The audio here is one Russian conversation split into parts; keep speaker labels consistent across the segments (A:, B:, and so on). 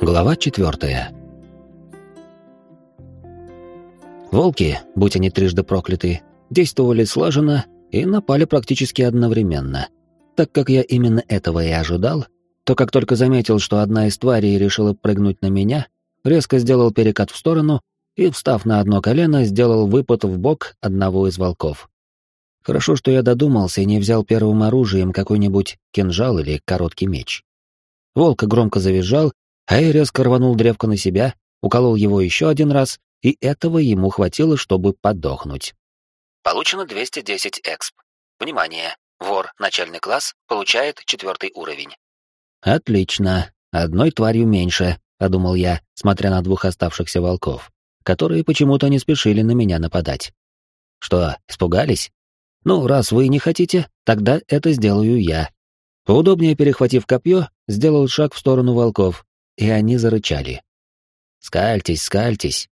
A: Глава четвертая. Волки, будь они трижды прокляты, действовали слаженно и напали практически одновременно. Так как я именно этого и ожидал, то как только заметил, что одна из тварей решила прыгнуть на меня, резко сделал перекат в сторону и, встав на одно колено, сделал выпад в бок одного из волков. Хорошо, что я додумался и не взял первым оружием какой-нибудь кинжал или короткий меч. Волк громко завизжал, а я резко рванул древко на себя, уколол его еще один раз, и этого ему хватило, чтобы подохнуть. Получено 210 эксп. Внимание! Вор, начальный класс, получает четвертый уровень. Отлично. Одной тварью меньше, подумал я, смотря на двух оставшихся волков, которые почему-то не спешили на меня нападать. Что, испугались? Ну, раз вы не хотите, тогда это сделаю я. Поудобнее перехватив копье, сделал шаг в сторону волков, и они зарычали. «Скальтесь, скальтесь!»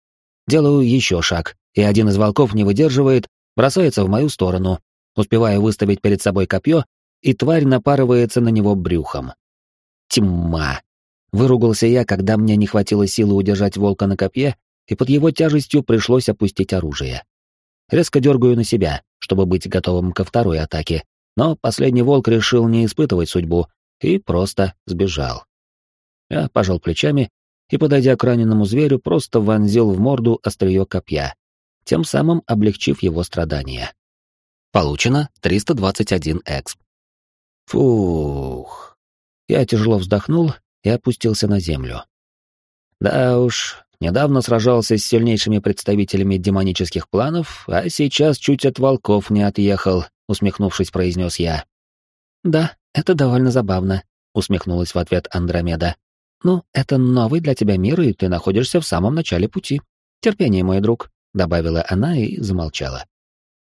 A: Делаю еще шаг, и один из волков не выдерживает, бросается в мою сторону, успевая выставить перед собой копье, и тварь напарывается на него брюхом. Тьма! Выругался я, когда мне не хватило силы удержать волка на копье, и под его тяжестью пришлось опустить оружие. Резко дергаю на себя, чтобы быть готовым ко второй атаке, но последний волк решил не испытывать судьбу и просто сбежал. Я пожал плечами и, подойдя к раненому зверю, просто вонзил в морду острие копья, тем самым облегчив его страдания. Получено 321 эксп. Фух. Я тяжело вздохнул и опустился на землю. Да уж, недавно сражался с сильнейшими представителями демонических планов, а сейчас чуть от волков не отъехал, усмехнувшись, произнес я. Да, это довольно забавно, усмехнулась в ответ Андромеда. «Ну, это новый для тебя мир, и ты находишься в самом начале пути. Терпение, мой друг», — добавила она и замолчала.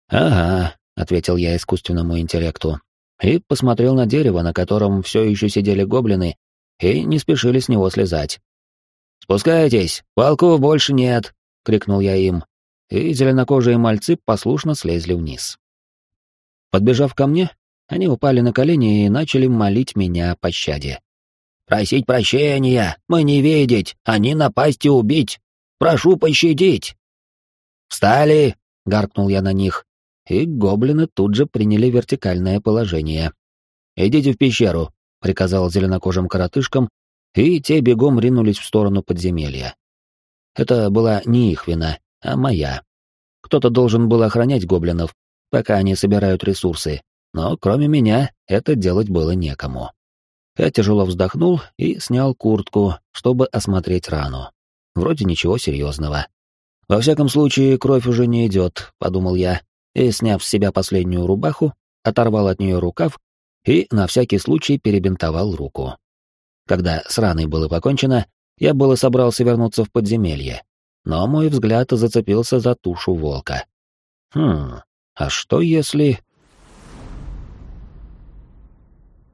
A: «Ага», — ответил я искусственному интеллекту, и посмотрел на дерево, на котором все еще сидели гоблины, и не спешили с него слезать. «Спускайтесь, волков больше нет!» — крикнул я им, и зеленокожие мальцы послушно слезли вниз. Подбежав ко мне, они упали на колени и начали молить меня о пощаде. Просить прощения, мы не видеть, они напасть и убить. Прошу пощадить. Встали, гаркнул я на них, и гоблины тут же приняли вертикальное положение. Идите в пещеру, приказал зеленокожим коротышкам, и те бегом ринулись в сторону подземелья. Это была не их вина, а моя. Кто-то должен был охранять гоблинов, пока они собирают ресурсы, но кроме меня это делать было некому. Я тяжело вздохнул и снял куртку, чтобы осмотреть рану. Вроде ничего серьезного. Во всяком случае, кровь уже не идет, подумал я, и, сняв с себя последнюю рубаху, оторвал от нее рукав и на всякий случай перебинтовал руку. Когда с раной было покончено, я было собрался вернуться в подземелье, но мой взгляд зацепился за тушу волка. Хм, а что если...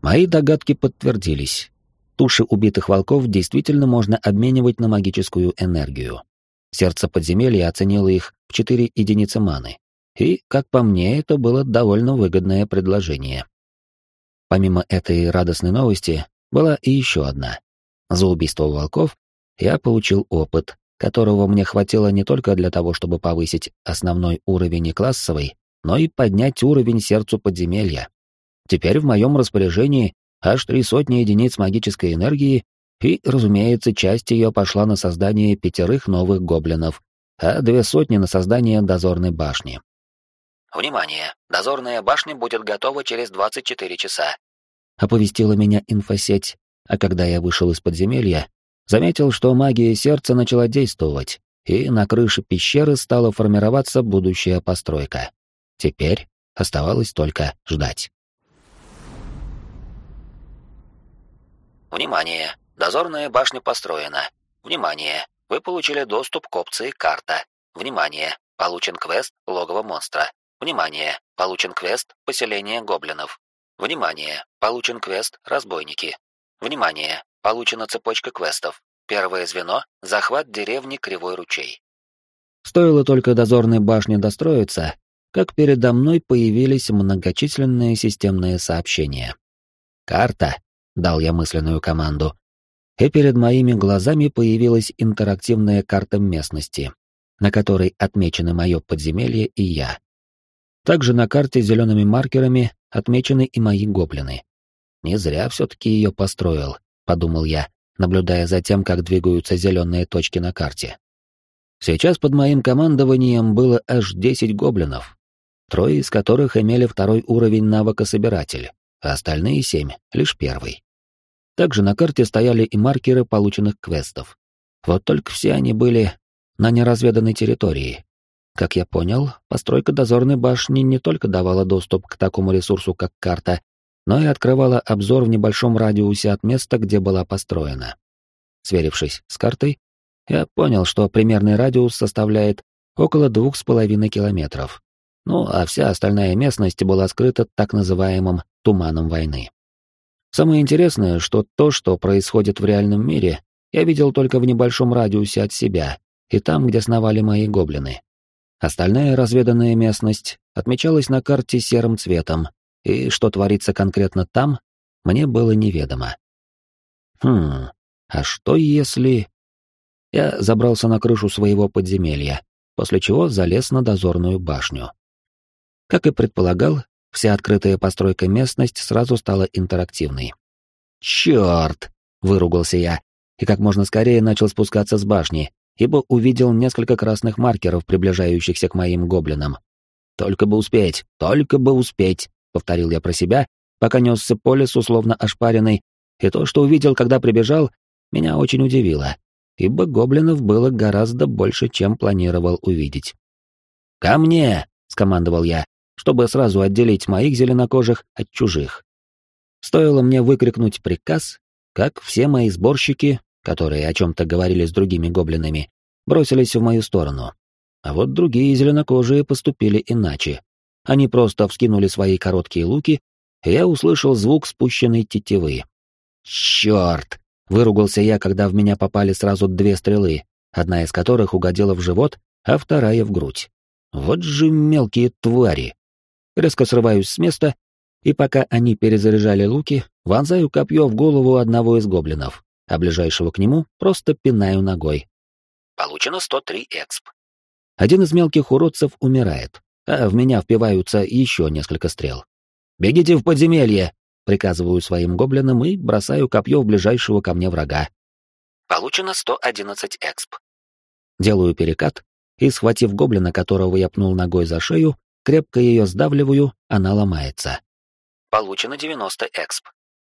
A: Мои догадки подтвердились. Туши убитых волков действительно можно обменивать на магическую энергию. Сердце подземелья оценило их в 4 единицы маны. И, как по мне, это было довольно выгодное предложение. Помимо этой радостной новости, была и еще одна. За убийство волков я получил опыт, которого мне хватило не только для того, чтобы повысить основной уровень и классовый, но и поднять уровень сердцу подземелья. Теперь в моем распоряжении аж три сотни единиц магической энергии, и, разумеется, часть ее пошла на создание пятерых новых гоблинов, а две сотни на создание дозорной башни. «Внимание! Дозорная башня будет готова через 24 часа», — оповестила меня инфосеть, а когда я вышел из подземелья, заметил, что магия сердца начала действовать, и на крыше пещеры стала формироваться будущая постройка. Теперь оставалось только ждать. Внимание! Дозорная башня построена. Внимание! Вы получили доступ к опции «Карта». Внимание! Получен квест «Логово монстра». Внимание! Получен квест «Поселение гоблинов». Внимание! Получен квест «Разбойники». Внимание! Получена цепочка квестов. Первое звено — захват деревни Кривой ручей. Стоило только дозорной башне достроиться, как передо мной появились многочисленные системные сообщения. «Карта!» — дал я мысленную команду. И перед моими глазами появилась интерактивная карта местности, на которой отмечены мое подземелье и я. Также на карте зелеными маркерами отмечены и мои гоблины. Не зря все-таки ее построил, подумал я, наблюдая за тем, как двигаются зеленые точки на карте. Сейчас под моим командованием было аж 10 гоблинов, трое из которых имели второй уровень навыка собиратель, а остальные семь — лишь первый. Также на карте стояли и маркеры полученных квестов. Вот только все они были на неразведанной территории, как я понял, постройка дозорной башни не только давала доступ к такому ресурсу, как карта, но и открывала обзор в небольшом радиусе от места, где была построена. Сверившись с картой, я понял, что примерный радиус составляет около двух с половиной километров. Ну, а вся остальная местность была скрыта так называемым «туманом войны». Самое интересное, что то, что происходит в реальном мире, я видел только в небольшом радиусе от себя и там, где сновали мои гоблины. Остальная разведанная местность отмечалась на карте серым цветом, и что творится конкретно там, мне было неведомо. Хм, а что если... Я забрался на крышу своего подземелья, после чего залез на дозорную башню. Как и предполагал, вся открытая постройка местность сразу стала интерактивной. «Чёрт!» — выругался я, и как можно скорее начал спускаться с башни, ибо увидел несколько красных маркеров, приближающихся к моим гоблинам. «Только бы успеть, только бы успеть», — повторил я про себя, пока несся по лесу, словно ошпаренный, и то, что увидел, когда прибежал, меня очень удивило, ибо гоблинов было гораздо больше, чем планировал увидеть. «Ко мне!» — скомандовал я, чтобы сразу отделить моих зеленокожих от чужих. Стоило мне выкрикнуть приказ, как все мои сборщики которые о чем-то говорили с другими гоблинами, бросились в мою сторону. А вот другие зеленокожие поступили иначе. Они просто вскинули свои короткие луки, и я услышал звук спущенной тетивы. «Черт!» — выругался я, когда в меня попали сразу две стрелы, одна из которых угодила в живот, а вторая в грудь. Вот же мелкие твари! Резко срываюсь с места, и пока они перезаряжали луки, вонзаю копье в голову одного из гоблинов а ближайшего к нему просто пинаю ногой. Получено 103 эксп. Один из мелких уродцев умирает, а в меня впиваются еще несколько стрел. «Бегите в подземелье!» — приказываю своим гоблинам и бросаю копье в ближайшего ко мне врага. Получено 111 эксп. Делаю перекат и, схватив гоблина, которого я пнул ногой за шею, крепко ее сдавливаю, она ломается. Получено 90 эксп.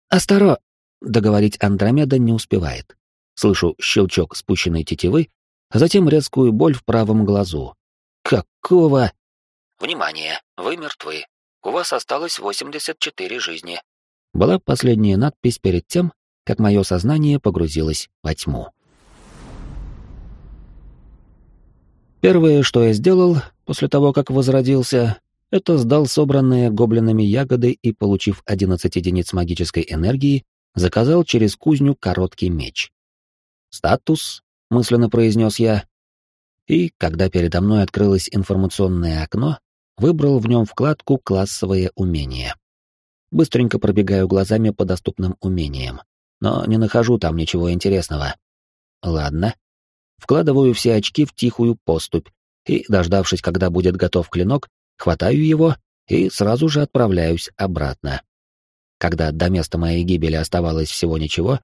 A: «Осторожно!» Договорить Андромеда не успевает. Слышу щелчок спущенной тетивы, а затем резкую боль в правом глазу. Какого? Внимание, вы мертвы. У вас осталось 84 жизни. Была последняя надпись перед тем, как мое сознание погрузилось во тьму. Первое, что я сделал после того, как возродился, это сдал собранные гоблинами ягоды и, получив 11 единиц магической энергии, заказал через кузню короткий меч. «Статус», — мысленно произнес я, и, когда передо мной открылось информационное окно, выбрал в нем вкладку «Классовые умения». Быстренько пробегаю глазами по доступным умениям, но не нахожу там ничего интересного. Ладно. Вкладываю все очки в тихую поступь и, дождавшись, когда будет готов клинок, хватаю его и сразу же отправляюсь обратно. Когда до места моей гибели оставалось всего ничего,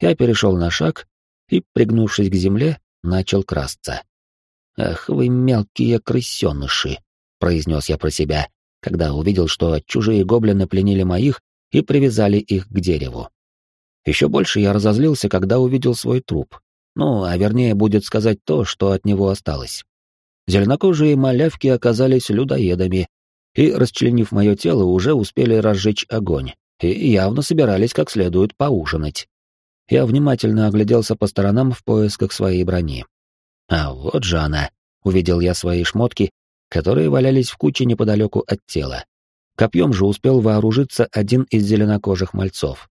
A: я перешел на шаг и, пригнувшись к земле, начал красться. «Ах вы мелкие крысеныши!» — произнес я про себя, когда увидел, что чужие гоблины пленили моих и привязали их к дереву. Еще больше я разозлился, когда увидел свой труп. Ну, а вернее будет сказать то, что от него осталось. Зеленокожие малявки оказались людоедами и, расчленив мое тело, уже успели разжечь огонь, и явно собирались как следует поужинать. Я внимательно огляделся по сторонам в поисках своей брони. А вот же она. Увидел я свои шмотки, которые валялись в куче неподалеку от тела. Копьем же успел вооружиться один из зеленокожих мальцов.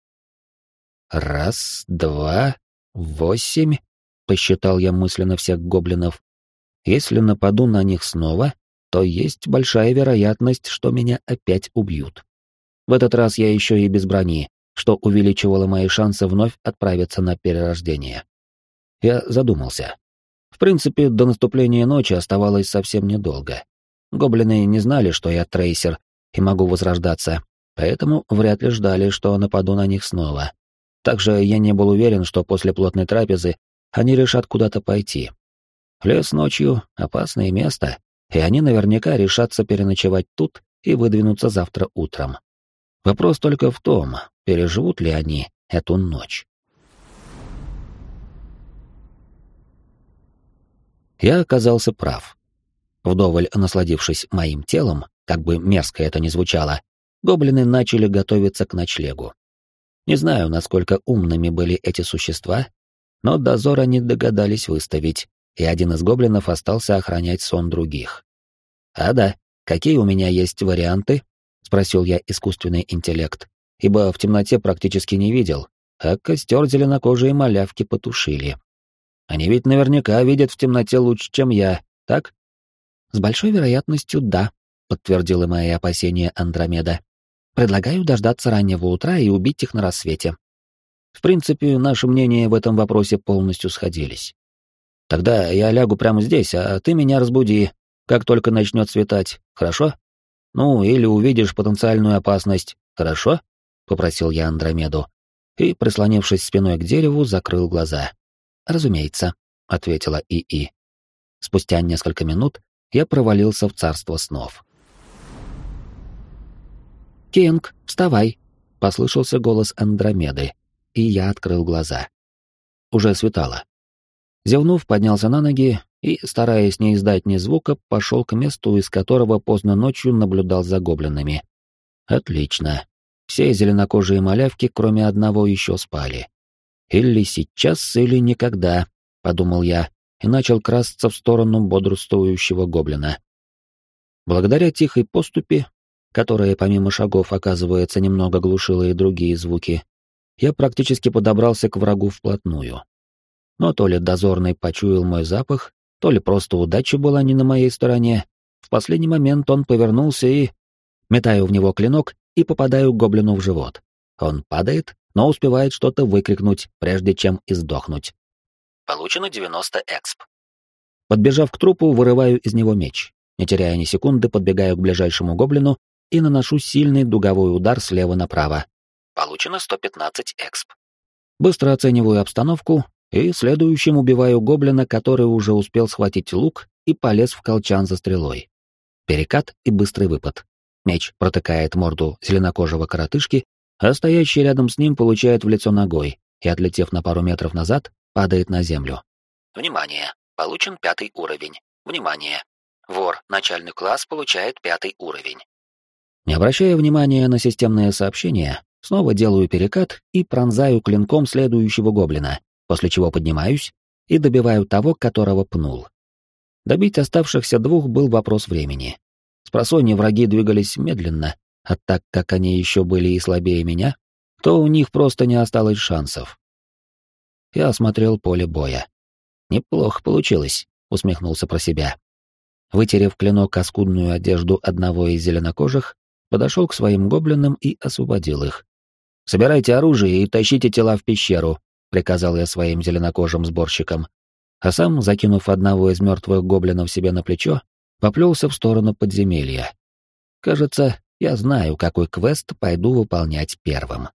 A: Раз, два, восемь, посчитал я мысленно всех гоблинов. Если нападу на них снова, то есть большая вероятность, что меня опять убьют. В этот раз я еще и без брони, что увеличивало мои шансы вновь отправиться на перерождение. Я задумался. В принципе, до наступления ночи оставалось совсем недолго. Гоблины не знали, что я трейсер и могу возрождаться, поэтому вряд ли ждали, что нападу на них снова. Также я не был уверен, что после плотной трапезы они решат куда-то пойти. Лес ночью — опасное место, и они наверняка решатся переночевать тут и выдвинуться завтра утром. Вопрос только в том, переживут ли они эту ночь. Я оказался прав. Вдоволь насладившись моим телом, как бы мерзко это ни звучало, гоблины начали готовиться к ночлегу. Не знаю, насколько умными были эти существа, но дозор они догадались выставить, и один из гоблинов остался охранять сон других. «А да, какие у меня есть варианты?» — спросил я искусственный интеллект, ибо в темноте практически не видел, а костер зеленокожие малявки потушили. Они ведь наверняка видят в темноте лучше, чем я, так? С большой вероятностью, да, подтвердила мои опасения Андромеда. Предлагаю дождаться раннего утра и убить их на рассвете. В принципе, наши мнения в этом вопросе полностью сходились. Тогда я лягу прямо здесь, а ты меня разбуди, как только начнет светать, хорошо? Ну, или увидишь потенциальную опасность, хорошо? Попросил я Андромеду и, прислонившись спиной к дереву, закрыл глаза. «Разумеется», — ответила ИИ. Спустя несколько минут я провалился в царство снов. «Кенг, вставай!» — послышался голос Андромеды, и я открыл глаза. Уже светало. Зевнув, поднялся на ноги и, стараясь не издать ни звука, пошел к месту, из которого поздно ночью наблюдал за гоблинами. Отлично. Все зеленокожие малявки, кроме одного, еще спали. Или сейчас, или никогда, подумал я и начал красться в сторону бодрствующего гоблина. Благодаря тихой поступи, которая помимо шагов, оказывается, немного глушила и другие звуки, я практически подобрался к врагу вплотную. Но то ли дозорный почуял мой запах, то ли просто удача была не на моей стороне. В последний момент он повернулся и... Метаю в него клинок и попадаю гоблину в живот. Он падает, но успевает что-то выкрикнуть, прежде чем издохнуть. Получено 90 эксп. Подбежав к трупу, вырываю из него меч. Не теряя ни секунды, подбегаю к ближайшему гоблину и наношу сильный дуговой удар слева направо. Получено 115 эксп. Быстро оцениваю обстановку и следующим убиваю гоблина, который уже успел схватить лук и полез в колчан за стрелой. Перекат и быстрый выпад. Меч протыкает морду зеленокожего коротышки, а стоящий рядом с ним получает в лицо ногой и, отлетев на пару метров назад, падает на землю. Внимание! Получен пятый уровень. Внимание! Вор, начальный класс, получает пятый уровень. Не обращая внимания на системное сообщение, снова делаю перекат и пронзаю клинком следующего гоблина, после чего поднимаюсь и добиваю того, которого пнул. Добить оставшихся двух был вопрос времени. Спросонья враги двигались медленно, а так как они еще были и слабее меня, то у них просто не осталось шансов. Я осмотрел поле боя. Неплохо получилось, усмехнулся про себя. Вытерев клинок о скудную одежду одного из зеленокожих, подошел к своим гоблинам и освободил их. «Собирайте оружие и тащите тела в пещеру», — приказал я своим зеленокожим сборщикам. А сам, закинув одного из мертвых гоблинов себе на плечо, поплелся в сторону подземелья. Кажется, я знаю, какой квест пойду выполнять первым.